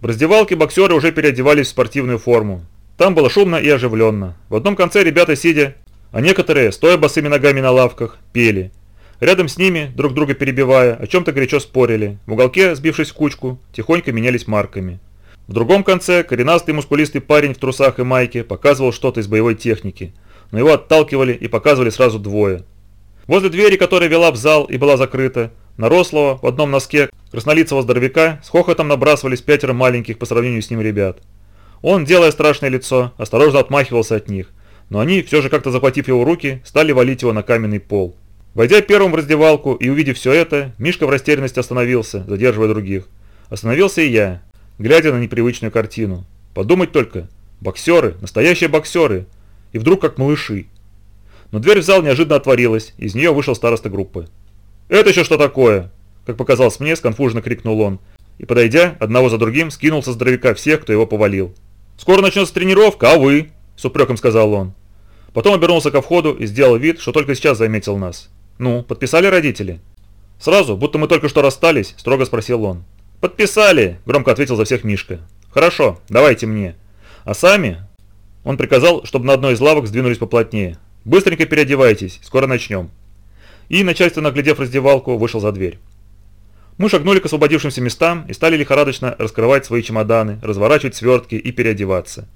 В раздевалке боксеры уже переодевались в спортивную форму. Там было шумно и оживленно. В одном конце ребята сидя, а некоторые, стоя босыми ногами на лавках, пели. Рядом с ними, друг друга перебивая, о чем-то горячо спорили. В уголке, сбившись в кучку, тихонько менялись марками. В другом конце коренастый мускулистый парень в трусах и майке показывал что-то из боевой техники, но его отталкивали и показывали сразу двое. Возле двери, которая вела в зал и была закрыта, на в одном носке краснолицего здоровяка с хохотом набрасывались пятеро маленьких по сравнению с ним ребят. Он, делая страшное лицо, осторожно отмахивался от них, но они, все же как-то захватив его руки, стали валить его на каменный пол. Войдя первым в раздевалку и увидев все это, Мишка в растерянности остановился, задерживая других. Остановился и я, глядя на непривычную картину. Подумать только, боксеры, настоящие боксеры, и вдруг как малыши. Но дверь в зал неожиданно отворилась, из нее вышел староста группы. «Это еще что такое?» Как показалось мне, сконфуженно крикнул он. И, подойдя, одного за другим, скинул со здоровяка всех, кто его повалил. «Скоро начнется тренировка, а вы?» С упреком сказал он. Потом обернулся ко входу и сделал вид, что только сейчас заметил нас. «Ну, подписали родители?» Сразу, будто мы только что расстались, строго спросил он. «Подписали!» – громко ответил за всех Мишка. «Хорошо, давайте мне. А сами?» Он приказал, чтобы на одной из лавок сдвинулись поплотнее. «Быстренько переодевайтесь, скоро начнем» и, начальственно оглядев раздевалку, вышел за дверь. Мы шагнули к освободившимся местам и стали лихорадочно раскрывать свои чемоданы, разворачивать свертки и переодеваться.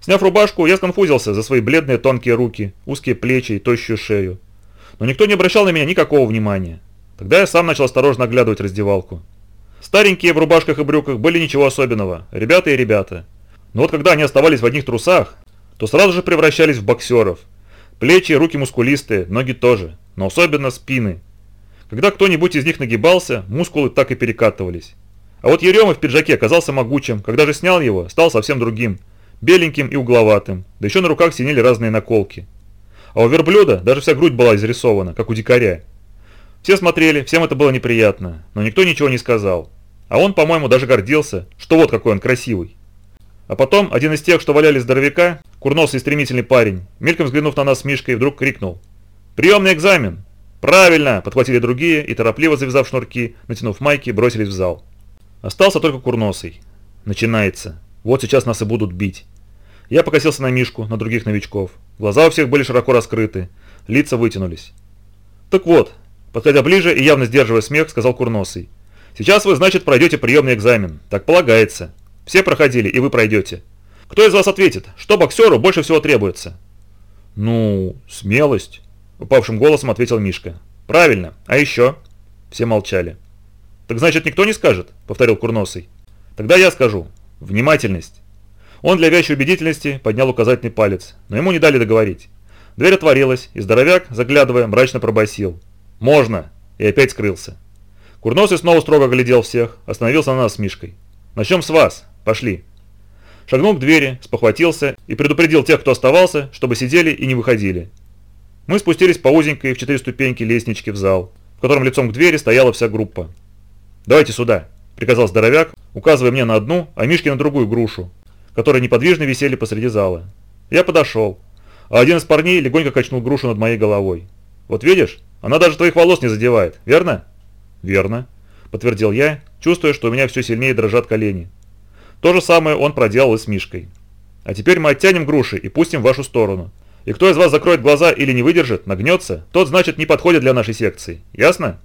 Сняв рубашку, я сконфузился за свои бледные тонкие руки, узкие плечи и тощую шею. Но никто не обращал на меня никакого внимания. Тогда я сам начал осторожно оглядывать раздевалку. Старенькие в рубашках и брюках были ничего особенного, ребята и ребята. Но вот когда они оставались в одних трусах, то сразу же превращались в боксеров. Плечи и руки мускулистые, ноги тоже но особенно спины. Когда кто-нибудь из них нагибался, мускулы так и перекатывались. А вот Ерема в пиджаке оказался могучим, когда же снял его, стал совсем другим, беленьким и угловатым, да еще на руках синели разные наколки. А у верблюда даже вся грудь была изрисована, как у дикаря. Все смотрели, всем это было неприятно, но никто ничего не сказал. А он, по-моему, даже гордился, что вот какой он красивый. А потом один из тех, что валяли здоровяка, курносый стремительный парень, мельком взглянув на нас с Мишкой, вдруг крикнул – «Приемный экзамен!» «Правильно!» – подхватили другие и, торопливо завязав шнурки, натянув майки, бросились в зал. Остался только курносый. Начинается. Вот сейчас нас и будут бить. Я покосился на Мишку, на других новичков. Глаза у всех были широко раскрыты, лица вытянулись. «Так вот», подходя ближе и явно сдерживая смех, сказал Курносый. «Сейчас вы, значит, пройдете приемный экзамен. Так полагается. Все проходили, и вы пройдете. Кто из вас ответит, что боксеру больше всего требуется?» «Ну, смелость». Упавшим голосом ответил Мишка. «Правильно. А еще?» Все молчали. «Так значит, никто не скажет?» – повторил Курносый. «Тогда я скажу. Внимательность». Он для вящей убедительности поднял указательный палец, но ему не дали договорить. Дверь отворилась, и здоровяк, заглядывая, мрачно пробасил. «Можно!» и опять скрылся. Курносый снова строго глядел всех, остановился на нас с Мишкой. «Начнем с вас. Пошли». Шагнул к двери, спохватился и предупредил тех, кто оставался, чтобы сидели и не выходили. Мы спустились по узенькой в четыре ступеньки лестнички в зал, в котором лицом к двери стояла вся группа. «Давайте сюда», – приказал здоровяк, указывая мне на одну, а Мишке на другую грушу, которые неподвижно висели посреди зала. Я подошел, а один из парней легонько качнул грушу над моей головой. «Вот видишь, она даже твоих волос не задевает, верно?» «Верно», – подтвердил я, чувствуя, что у меня все сильнее дрожат колени. То же самое он проделал и с Мишкой. «А теперь мы оттянем груши и пустим в вашу сторону. И кто из вас закроет глаза или не выдержит, нагнется, тот, значит, не подходит для нашей секции. Ясно?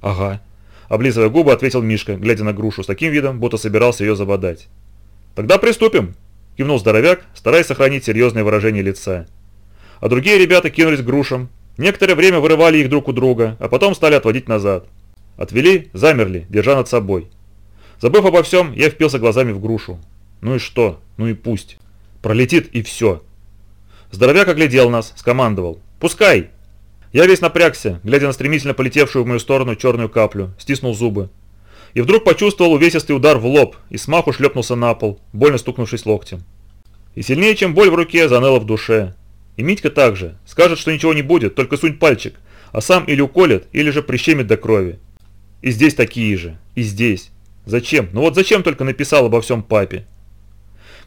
Ага. Облизывая губы, ответил Мишка, глядя на грушу с таким видом, будто собирался ее забодать. Тогда приступим, кивнул здоровяк, стараясь сохранить серьезное выражение лица. А другие ребята кинулись к грушам. Некоторое время вырывали их друг у друга, а потом стали отводить назад. Отвели, замерли, держа над собой. Забыв обо всем, я впился глазами в грушу. Ну и что? Ну и пусть. Пролетит и все. Здоровяк оглядел нас, скомандовал. «Пускай!» Я весь напрягся, глядя на стремительно полетевшую в мою сторону черную каплю, стиснул зубы. И вдруг почувствовал увесистый удар в лоб и смаху шлепнулся на пол, больно стукнувшись локтем. И сильнее, чем боль в руке, заныло в душе. И Митька также. Скажет, что ничего не будет, только сунь пальчик, а сам или уколет, или же прищемит до крови. И здесь такие же. И здесь. Зачем? Ну вот зачем только написал обо всем папе?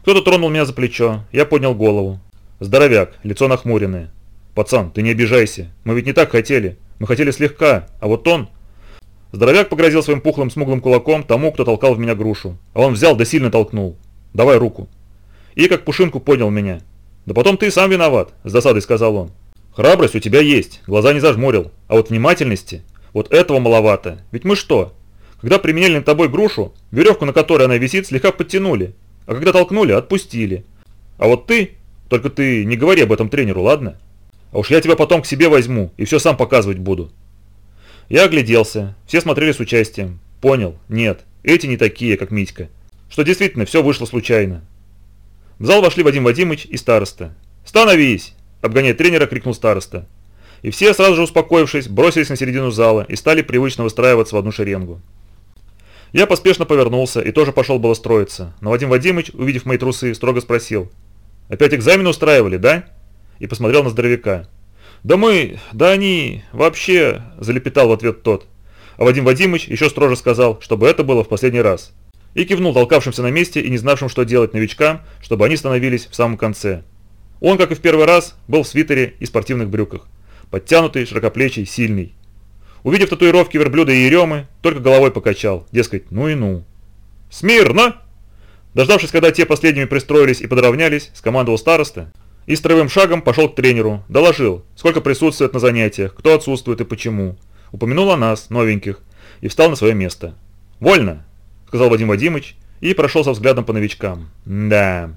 Кто-то тронул меня за плечо. Я поднял голову. Здоровяк, лицо нахмуренное. «Пацан, ты не обижайся. Мы ведь не так хотели. Мы хотели слегка, а вот он...» Здоровяк погрозил своим пухлым смуглым кулаком тому, кто толкал в меня грушу. А он взял да сильно толкнул. «Давай руку». И как пушинку поднял меня. «Да потом ты сам виноват», – с досадой сказал он. «Храбрость у тебя есть, глаза не зажмурил. А вот внимательности, вот этого маловато. Ведь мы что? Когда применяли над тобой грушу, веревку, на которой она висит, слегка подтянули. А когда толкнули, отпустили. А вот ты, только ты не говори об этом тренеру, ладно? А уж я тебя потом к себе возьму и все сам показывать буду». Я огляделся, все смотрели с участием. Понял, нет, эти не такие, как Митька. Что действительно все вышло случайно. В зал вошли Вадим Вадимович и староста. «Становись!» – обгоняя тренера, крикнул староста. И все, сразу же успокоившись, бросились на середину зала и стали привычно выстраиваться в одну шеренгу. Я поспешно повернулся и тоже пошел было строиться, но Вадим Вадимович, увидев мои трусы, строго спросил. «Опять экзамен устраивали, да?» И посмотрел на здоровяка. «Да мы... да они... вообще...» – залепетал в ответ тот. А Вадим Вадимович еще строже сказал, чтобы это было в последний раз. И кивнул толкавшимся на месте и не знавшим, что делать новичкам, чтобы они становились в самом конце. Он, как и в первый раз, был в свитере и спортивных брюках. Подтянутый, широкоплечий, сильный. Увидев татуировки верблюда и еремы, только головой покачал, дескать, ну и ну. «Смирно!» Дождавшись, когда те последними пристроились и подравнялись, скомандовал староста и строевым шагом пошел к тренеру, доложил, сколько присутствует на занятиях, кто отсутствует и почему. Упомянул о нас, новеньких, и встал на свое место. «Вольно!» – сказал Вадим Вадимович и прошелся взглядом по новичкам. «Да...»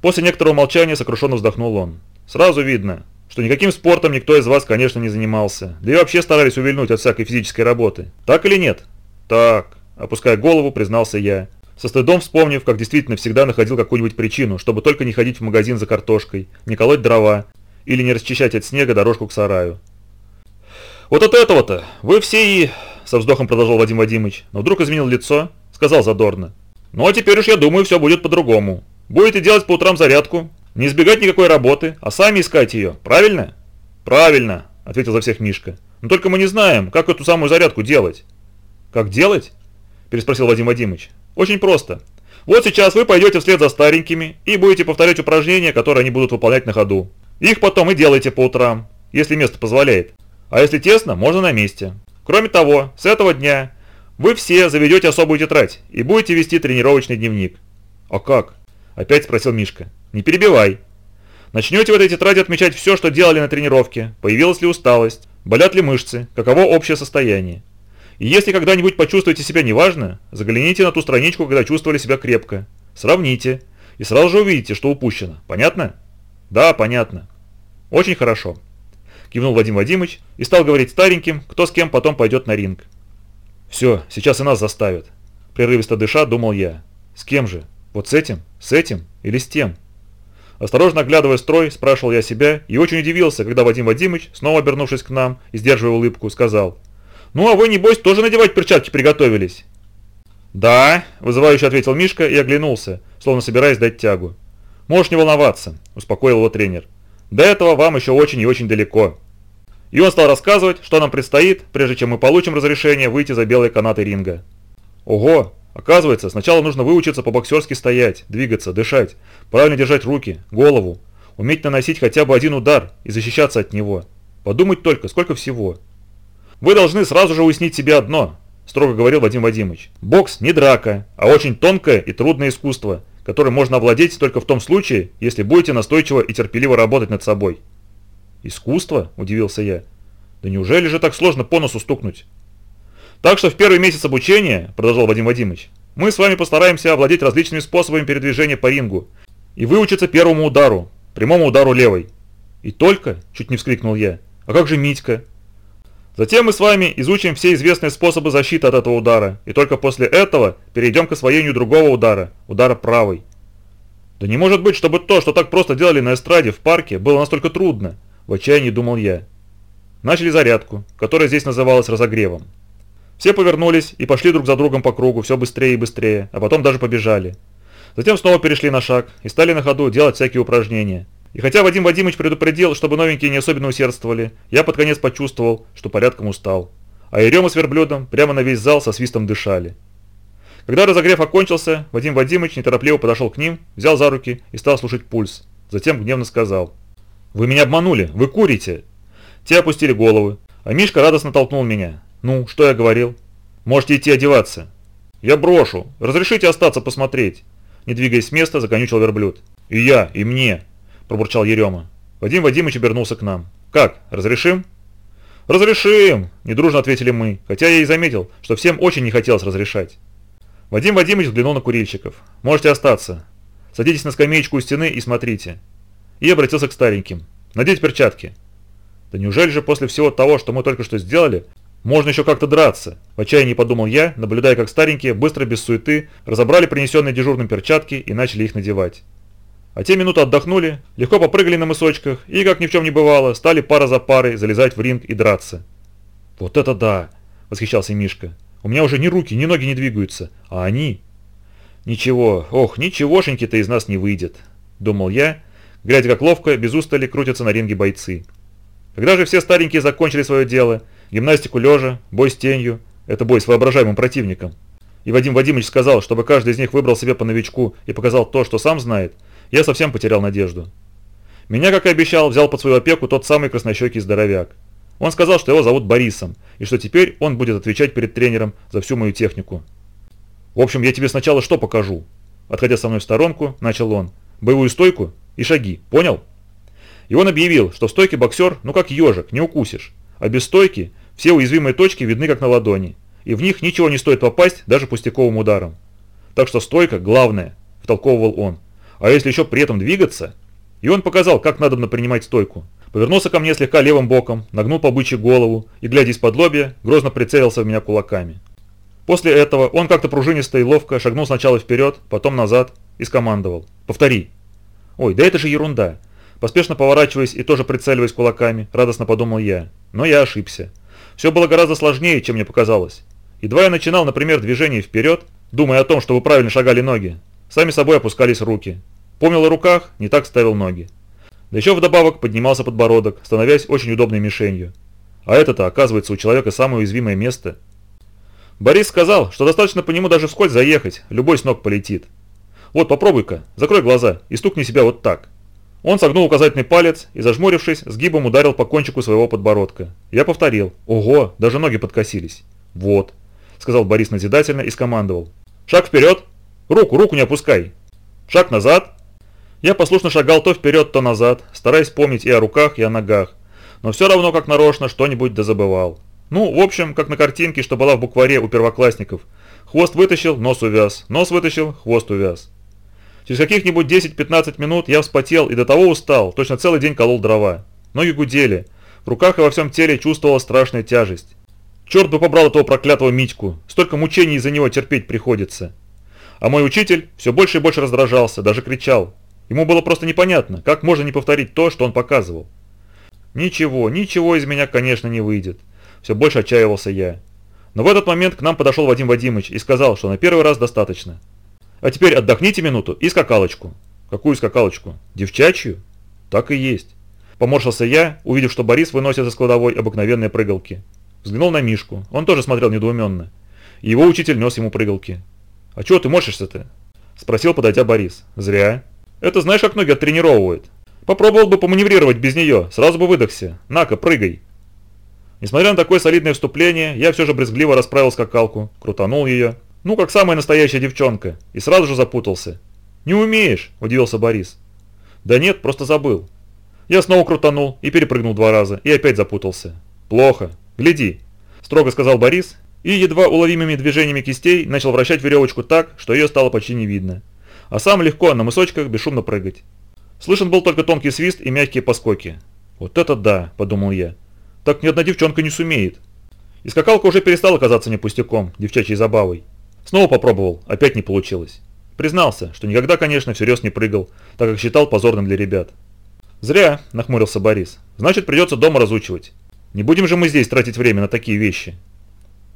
После некоторого молчания сокрушенно вздохнул он. «Сразу видно, что никаким спортом никто из вас, конечно, не занимался, да и вообще старались увильнуть от всякой физической работы. Так или нет?» «Так», – опуская голову, признался я со стыдом вспомнив, как действительно всегда находил какую-нибудь причину, чтобы только не ходить в магазин за картошкой, не колоть дрова или не расчищать от снега дорожку к сараю. «Вот от этого-то вы все и...» – со вздохом продолжал Вадим Вадимович, но вдруг изменил лицо, сказал задорно. «Ну а теперь уж я думаю, все будет по-другому. Будете делать по утрам зарядку, не избегать никакой работы, а сами искать ее, правильно?» «Правильно», – ответил за всех Мишка. «Но только мы не знаем, как эту самую зарядку делать». «Как делать?» – переспросил Вадим Вадимович. Очень просто. Вот сейчас вы пойдете вслед за старенькими и будете повторять упражнения, которые они будут выполнять на ходу. Их потом и делайте по утрам, если место позволяет. А если тесно, можно на месте. Кроме того, с этого дня вы все заведете особую тетрадь и будете вести тренировочный дневник. А как? Опять спросил Мишка. Не перебивай. Начнете в этой тетради отмечать все, что делали на тренировке, появилась ли усталость, болят ли мышцы, каково общее состояние. И если когда-нибудь почувствуете себя неважно, загляните на ту страничку, когда чувствовали себя крепко. Сравните. И сразу же увидите, что упущено. Понятно? Да, понятно. Очень хорошо. Кивнул Вадим Вадимович и стал говорить стареньким, кто с кем потом пойдет на ринг. Все, сейчас и нас заставят. Прерывисто дыша, думал я. С кем же? Вот с этим? С этим? Или с тем? Осторожно оглядывая строй, спрашивал я себя и очень удивился, когда Вадим Вадимович, снова обернувшись к нам и сдерживая улыбку, сказал – «Ну, а вы, небось, тоже надевать перчатки приготовились?» «Да», – вызывающе ответил Мишка и оглянулся, словно собираясь дать тягу. «Можешь не волноваться», – успокоил его тренер. «До этого вам еще очень и очень далеко». И он стал рассказывать, что нам предстоит, прежде чем мы получим разрешение выйти за белые канаты ринга. Ого! Оказывается, сначала нужно выучиться по-боксерски стоять, двигаться, дышать, правильно держать руки, голову, уметь наносить хотя бы один удар и защищаться от него. Подумать только, сколько всего. Вы должны сразу же уяснить себе одно, строго говорил Вадим Вадимович. Бокс не драка, а очень тонкое и трудное искусство, которое можно овладеть только в том случае, если будете настойчиво и терпеливо работать над собой. Искусство? Удивился я. Да неужели же так сложно по носу стукнуть? Так что в первый месяц обучения, продолжал Вадим Вадимович, мы с вами постараемся овладеть различными способами передвижения по рингу и выучиться первому удару, прямому удару левой. И только, чуть не вскрикнул я, а как же Митька? Затем мы с вами изучим все известные способы защиты от этого удара, и только после этого перейдем к освоению другого удара, удара правой. Да не может быть, чтобы то, что так просто делали на эстраде в парке, было настолько трудно, в отчаянии думал я. Начали зарядку, которая здесь называлась разогревом. Все повернулись и пошли друг за другом по кругу все быстрее и быстрее, а потом даже побежали. Затем снова перешли на шаг и стали на ходу делать всякие упражнения – и хотя Вадим Вадимович предупредил, чтобы новенькие не особенно усердствовали, я под конец почувствовал, что порядком устал. А Ерема с верблюдом прямо на весь зал со свистом дышали. Когда разогрев окончился, Вадим Вадимович неторопливо подошел к ним, взял за руки и стал слушать пульс. Затем гневно сказал. «Вы меня обманули! Вы курите!» Те опустили головы, а Мишка радостно толкнул меня. «Ну, что я говорил?» Можете идти одеваться. Я брошу. Разрешите остаться посмотреть. Не двигаясь с места, законючил верблюд. И я, и мне, пробурчал Ерема. Вадим Вадимович обернулся к нам. Как, разрешим? «Разрешим!» – недружно ответили мы, хотя я и заметил, что всем очень не хотелось разрешать. Вадим Вадимович взглянул на курильщиков. «Можете остаться. Садитесь на скамеечку у стены и смотрите». И обратился к стареньким. «Надеть перчатки». «Да неужели же после всего того, что мы только что сделали, можно еще как-то драться?» В отчаянии подумал я, наблюдая, как старенькие, быстро, без суеты, разобрали принесенные дежурным перчатки и начали их надевать. А те минуту отдохнули, легко попрыгали на мысочках и, как ни в чем не бывало, стали пара за парой залезать в ринг и драться. «Вот это да!» – восхищался Мишка. «У меня уже ни руки, ни ноги не двигаются, а они...» «Ничего, ох, ничегошеньки-то из нас не выйдет», – думал я, глядя, как ловко, без устали крутятся на ринге бойцы. Когда же все старенькие закончили свое дело, гимнастику лежа, бой с тенью, это бой с воображаемым противником, и Вадим Вадимович сказал, чтобы каждый из них выбрал себе по новичку и показал то, что сам знает, я совсем потерял надежду. Меня, как и обещал, взял под свою опеку тот самый краснощекий здоровяк. Он сказал, что его зовут Борисом, и что теперь он будет отвечать перед тренером за всю мою технику. «В общем, я тебе сначала что покажу?» Отходя со мной в сторонку, начал он. «Боевую стойку и шаги, понял?» И он объявил, что в стойке боксер, ну как ежик, не укусишь, а без стойки все уязвимые точки видны как на ладони, и в них ничего не стоит попасть даже пустяковым ударом. Так что стойка главное, втолковывал он. А если еще при этом двигаться? И он показал, как надо принимать стойку. Повернулся ко мне слегка левым боком, нагнул по голову и, глядя из-под лобья, грозно прицелился в меня кулаками. После этого он как-то пружинисто и ловко шагнул сначала вперед, потом назад и скомандовал. «Повтори». «Ой, да это же ерунда». Поспешно поворачиваясь и тоже прицеливаясь кулаками, радостно подумал я. Но я ошибся. Все было гораздо сложнее, чем мне показалось. Едва я начинал, например, движение вперед, думая о том, чтобы правильно шагали ноги, сами собой опускались руки. Помнил о руках, не так ставил ноги. Да еще вдобавок поднимался подбородок, становясь очень удобной мишенью. А это-то, оказывается, у человека самое уязвимое место. Борис сказал, что достаточно по нему даже вскользь заехать, любой с ног полетит. Вот попробуй-ка, закрой глаза и стукни себя вот так. Он согнул указательный палец и, зажмурившись, сгибом ударил по кончику своего подбородка. Я повторил. Ого, даже ноги подкосились. Вот, сказал Борис назидательно и скомандовал. Шаг вперед. Руку, руку не опускай. Шаг назад. Я послушно шагал то вперед, то назад, стараясь помнить и о руках, и о ногах, но все равно как нарочно что-нибудь дозабывал. Ну, в общем, как на картинке, что была в букваре у первоклассников. Хвост вытащил, нос увяз, нос вытащил, хвост увяз. Через каких-нибудь 10-15 минут я вспотел и до того устал, точно целый день колол дрова. Ноги гудели, в руках и во всем теле чувствовала страшная тяжесть. Черт бы побрал этого проклятого Митьку, столько мучений из-за него терпеть приходится. А мой учитель все больше и больше раздражался, даже кричал. Ему было просто непонятно, как можно не повторить то, что он показывал. Ничего, ничего из меня, конечно, не выйдет. Все больше отчаивался я. Но в этот момент к нам подошел Вадим Вадимович и сказал, что на первый раз достаточно. А теперь отдохните минуту и скакалочку. Какую скакалочку? Девчачью? Так и есть. Поморщился я, увидев, что Борис выносит из кладовой обыкновенные прыгалки. Взглянул на Мишку, он тоже смотрел недоуменно. его учитель нес ему прыгалки. «А чего ты морщишься-то?» Спросил, подойдя Борис. «Зря. Это знаешь, как ноги оттренировывают. Попробовал бы поманеврировать без нее, сразу бы выдохся. На-ка, прыгай». Несмотря на такое солидное вступление, я все же брезгливо расправил скакалку, крутанул ее. Ну, как самая настоящая девчонка. И сразу же запутался. «Не умеешь?» – удивился Борис. «Да нет, просто забыл». Я снова крутанул и перепрыгнул два раза, и опять запутался. «Плохо. Гляди», – строго сказал Борис, и едва уловимыми движениями кистей начал вращать веревочку так, что ее стало почти не видно. А сам легко на мысочках бесшумно прыгать. Слышен был только тонкий свист и мягкие поскоки. «Вот это да!» – подумал я. «Так ни одна девчонка не сумеет». И скакалка уже перестала казаться мне пустяком, девчачьей забавой. Снова попробовал, опять не получилось. Признался, что никогда, конечно, всерьез не прыгал, так как считал позорным для ребят. «Зря», – нахмурился Борис. «Значит, придется дома разучивать. Не будем же мы здесь тратить время на такие вещи».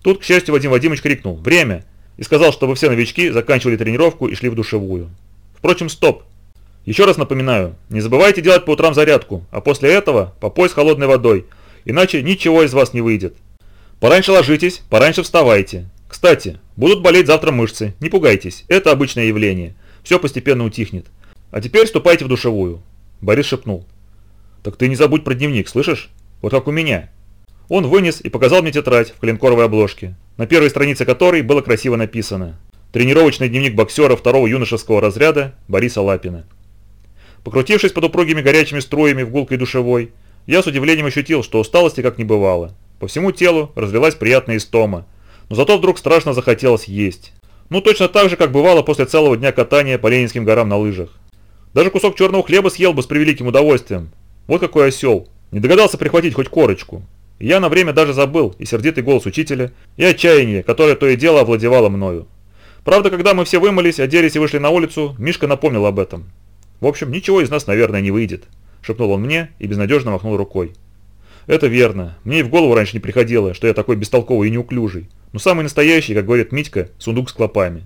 Тут, к счастью, Вадим Вадимович крикнул «Время!» И сказал, чтобы все новички заканчивали тренировку и шли в душевую. Впрочем, стоп. Еще раз напоминаю, не забывайте делать по утрам зарядку, а после этого по пояс холодной водой, иначе ничего из вас не выйдет. Пораньше ложитесь, пораньше вставайте. Кстати, будут болеть завтра мышцы, не пугайтесь, это обычное явление. Все постепенно утихнет. А теперь ступайте в душевую. Борис шепнул. Так ты не забудь про дневник, слышишь? Вот как у меня. Он вынес и показал мне тетрадь в коленкоровой обложке, на первой странице которой было красиво написано «Тренировочный дневник боксера второго юношеского разряда Бориса Лапина». Покрутившись под упругими горячими струями в гулкой душевой, я с удивлением ощутил, что усталости как не бывало. По всему телу разлилась приятная истома, но зато вдруг страшно захотелось есть. Ну точно так же, как бывало после целого дня катания по Ленинским горам на лыжах. Даже кусок черного хлеба съел бы с превеликим удовольствием. Вот какой осел. Не догадался прихватить хоть корочку. Я на время даже забыл и сердитый голос учителя, и отчаяние, которое то и дело овладевало мною. Правда, когда мы все вымылись, оделись и вышли на улицу, Мишка напомнил об этом. В общем, ничего из нас, наверное, не выйдет, шепнул он мне и безнадежно махнул рукой. Это верно. Мне и в голову раньше не приходило, что я такой бестолковый и неуклюжий. Но самый настоящий, как говорит Митька, сундук с клопами.